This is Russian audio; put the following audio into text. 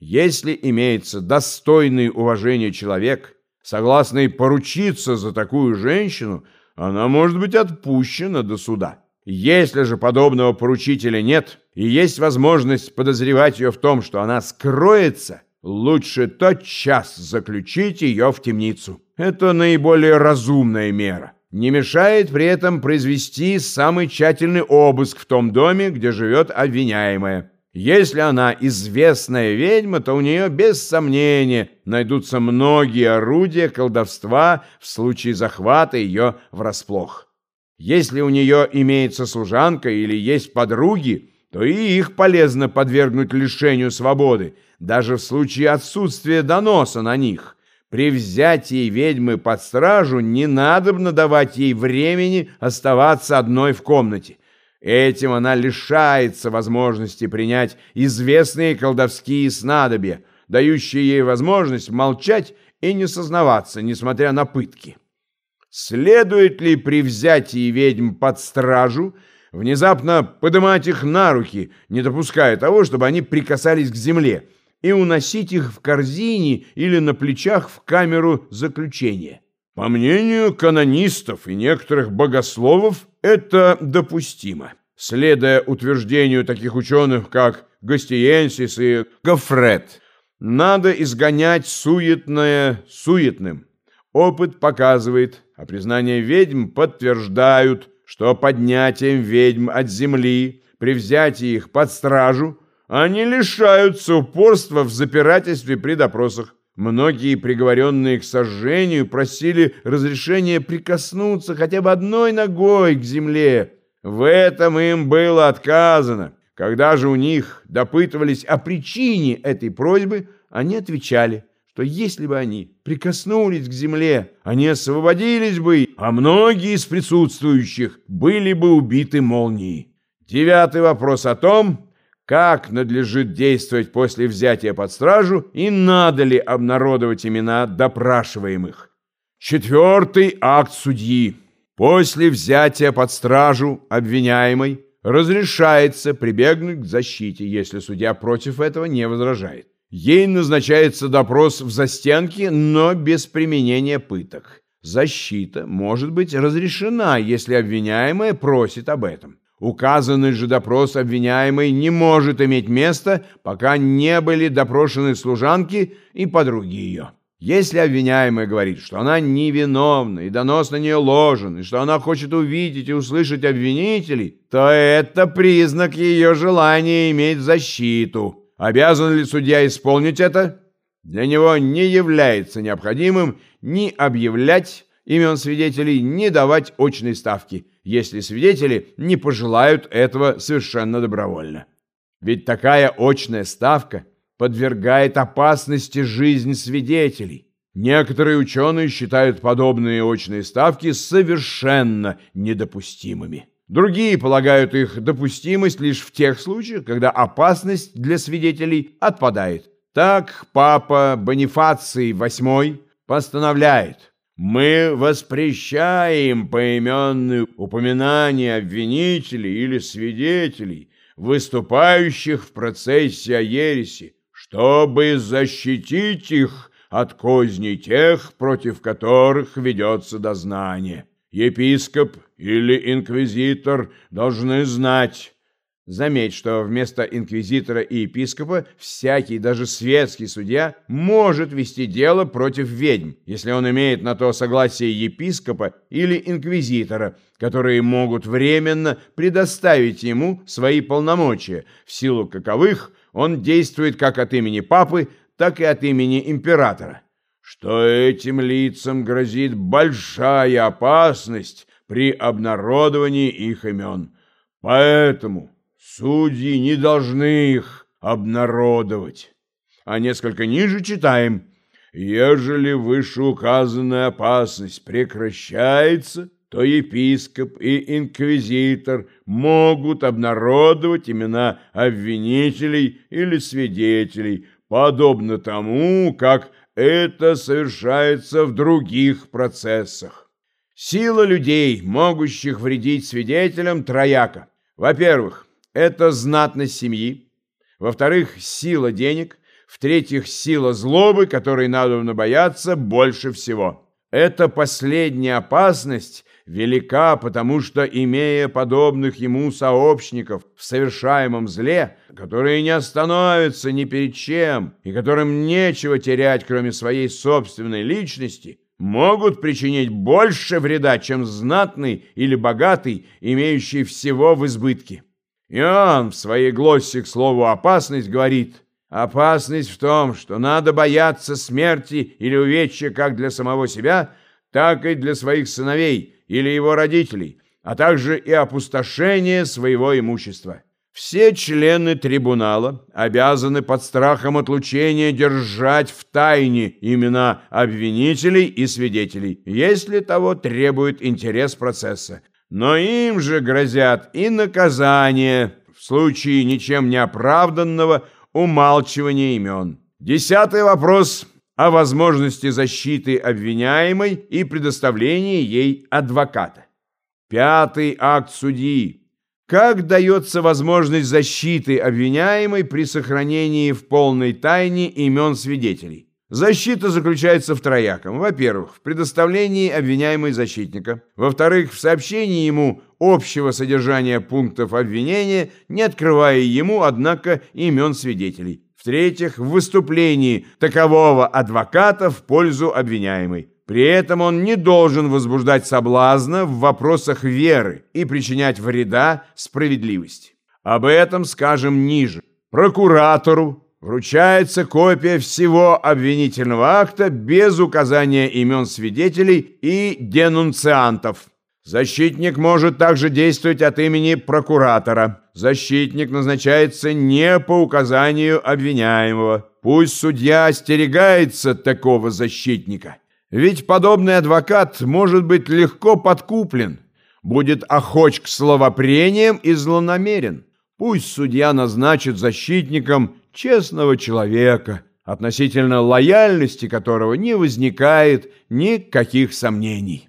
Если имеется достойный уважения человек, согласный поручиться за такую женщину, она может быть отпущена до суда. Если же подобного поручителя нет, и есть возможность подозревать ее в том, что она скроется, лучше тотчас заключить ее в темницу. Это наиболее разумная мера. Не мешает при этом произвести самый тщательный обыск в том доме, где живет обвиняемая. Если она известная ведьма, то у нее без сомнения найдутся многие орудия колдовства в случае захвата ее врасплох. Если у нее имеется служанка или есть подруги, то и их полезно подвергнуть лишению свободы, даже в случае отсутствия доноса на них. При взятии ведьмы под стражу не надо давать ей времени оставаться одной в комнате. Этим она лишается возможности принять известные колдовские снадобья, дающие ей возможность молчать и не сознаваться, несмотря на пытки. Следует ли при взятии ведьм под стражу внезапно поднимать их на руки, не допуская того, чтобы они прикасались к земле, и уносить их в корзине или на плечах в камеру заключения? По мнению канонистов и некоторых богословов, это допустимо. Следуя утверждению таких ученых, как Гастиенсис и Гофрет, надо изгонять суетное суетным. Опыт показывает, а признания ведьм подтверждают, что поднятием ведьм от земли, при взятии их под стражу, они лишаются упорства в запирательстве при допросах. Многие приговоренные к сожжению просили разрешения прикоснуться хотя бы одной ногой к земле. В этом им было отказано. Когда же у них допытывались о причине этой просьбы, они отвечали, что если бы они прикоснулись к земле, они освободились бы, а многие из присутствующих были бы убиты молнией. Девятый вопрос о том, как надлежит действовать после взятия под стражу и надо ли обнародовать имена допрашиваемых. Четвертый акт судьи. После взятия под стражу обвиняемой разрешается прибегнуть к защите, если судья против этого не возражает. Ей назначается допрос в застенке, но без применения пыток. Защита может быть разрешена, если обвиняемая просит об этом. Указанный же допрос обвиняемой не может иметь места, пока не были допрошены служанки и подруги ее. Если обвиняемая говорит, что она невиновна и донос на нее ложен, и что она хочет увидеть и услышать обвинителей, то это признак ее желания иметь защиту. Обязан ли судья исполнить это? Для него не является необходимым ни объявлять имен свидетелей, ни давать очной ставки, если свидетели не пожелают этого совершенно добровольно. Ведь такая очная ставка подвергает опасности жизнь свидетелей. Некоторые ученые считают подобные очные ставки совершенно недопустимыми. Другие полагают их допустимость лишь в тех случаях, когда опасность для свидетелей отпадает. Так папа Бонифаций VIII постановляет «Мы воспрещаем поименные упоминания обвинителей или свидетелей, выступающих в процессе о ереси, чтобы защитить их от козней тех, против которых ведется дознание. Епископ или инквизитор должны знать. Заметь, что вместо инквизитора и епископа всякий, даже светский судья, может вести дело против ведьм, если он имеет на то согласие епископа или инквизитора, которые могут временно предоставить ему свои полномочия, в силу каковых он действует как от имени папы, так и от имени императора. Что этим лицам грозит большая опасность при обнародовании их имен. Поэтому судьи не должны их обнародовать. А несколько ниже читаем. Ежели вышеуказанная опасность прекращается, то епископ и инквизитор могут обнародовать имена обвинителей или свидетелей, подобно тому, как это совершается в других процессах. Сила людей, могущих вредить свидетелям, трояка. Во-первых, это знатность семьи. Во-вторых, сила денег. В-третьих, сила злобы, которой надо бояться больше всего. Эта последняя опасность велика, потому что, имея подобных ему сообщников в совершаемом зле, которые не остановятся ни перед чем и которым нечего терять, кроме своей собственной личности, могут причинить больше вреда, чем знатный или богатый, имеющий всего в избытке. Иоанн в своей глоссе к слову «опасность» говорит «Опасность в том, что надо бояться смерти или увечья как для самого себя, так и для своих сыновей или его родителей, а также и опустошения своего имущества». Все члены трибунала обязаны под страхом отлучения держать в тайне имена обвинителей и свидетелей, если того требует интерес процесса. Но им же грозят и наказание в случае ничем не оправданного умалчивания имен. Десятый вопрос о возможности защиты обвиняемой и предоставлении ей адвоката. Пятый акт судьи как дается возможность защиты обвиняемой при сохранении в полной тайне имен свидетелей? Защита заключается в трояком. Во-первых, в предоставлении обвиняемой защитника. Во-вторых, в сообщении ему общего содержания пунктов обвинения, не открывая ему, однако, имен свидетелей. В-третьих, в выступлении такового адвоката в пользу обвиняемой. При этом он не должен возбуждать соблазна в вопросах веры и причинять вреда справедливости. Об этом скажем ниже. Прокуратору вручается копия всего обвинительного акта без указания имен свидетелей и денунциантов. Защитник может также действовать от имени прокуратора. Защитник назначается не по указанию обвиняемого. Пусть судья остерегается такого защитника. Ведь подобный адвокат может быть легко подкуплен, будет охоч к словопрениям и злонамерен. Пусть судья назначит защитником честного человека, относительно лояльности которого не возникает никаких сомнений.